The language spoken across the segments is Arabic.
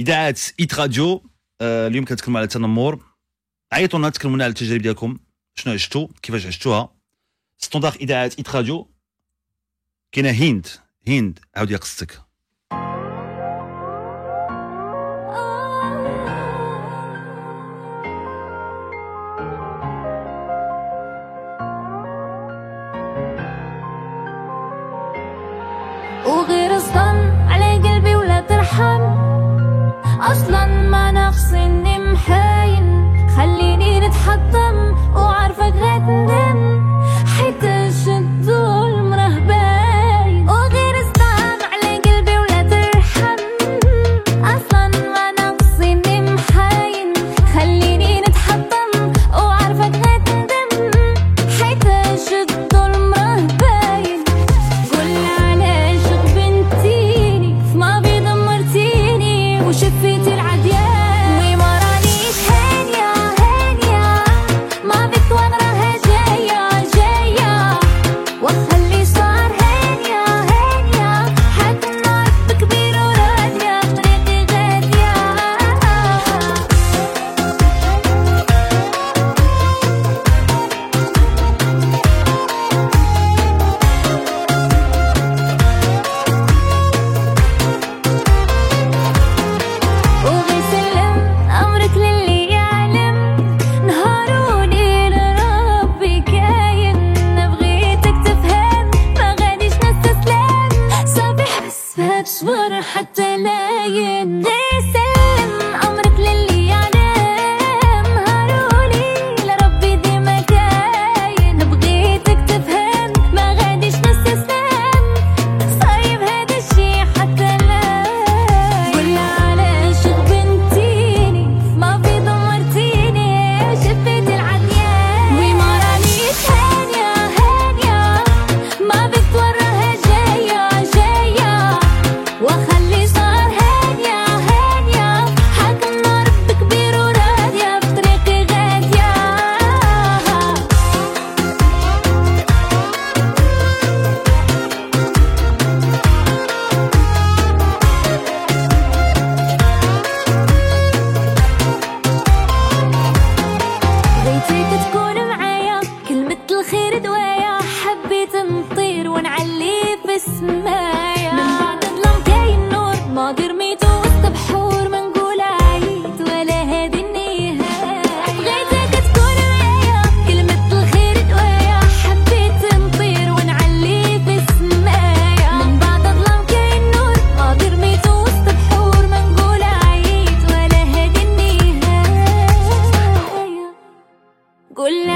إذاعة Hit Radio آه اليوم كنتكلموا على التنمر عيطوا لنا تكلموا على التجارب ديالكم. شنو عشتوا؟ كيفاش عشتوها؟ standard إذاعة Hit Radio. كاينة هند هند عاودي قصتك. وشفيتي العديان بصبر حتى لاين غير في السمايا من بعد ظلام كاين نور ماضي رميتو وسط بحور ما نقول عييت ولا هادي النهاية. بغيتك تكون معايا كلمة الخير دوايا. حبيت نطير ونعلي في السمايا. من بعد ظلام كاين نور ماضي رميتو وسط بحور ما نقول عييت ولا هادي النهاية. قول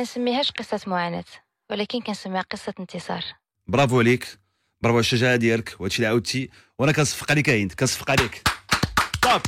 كنسميهاش قصة معاناة ولكن كنسميها قصة انتصار. برافو عليك. برافو على الشجاعة ديالك وهادشي اللي عاودتي وأنا كنصفق عليك هند كنصفق عليك. طاب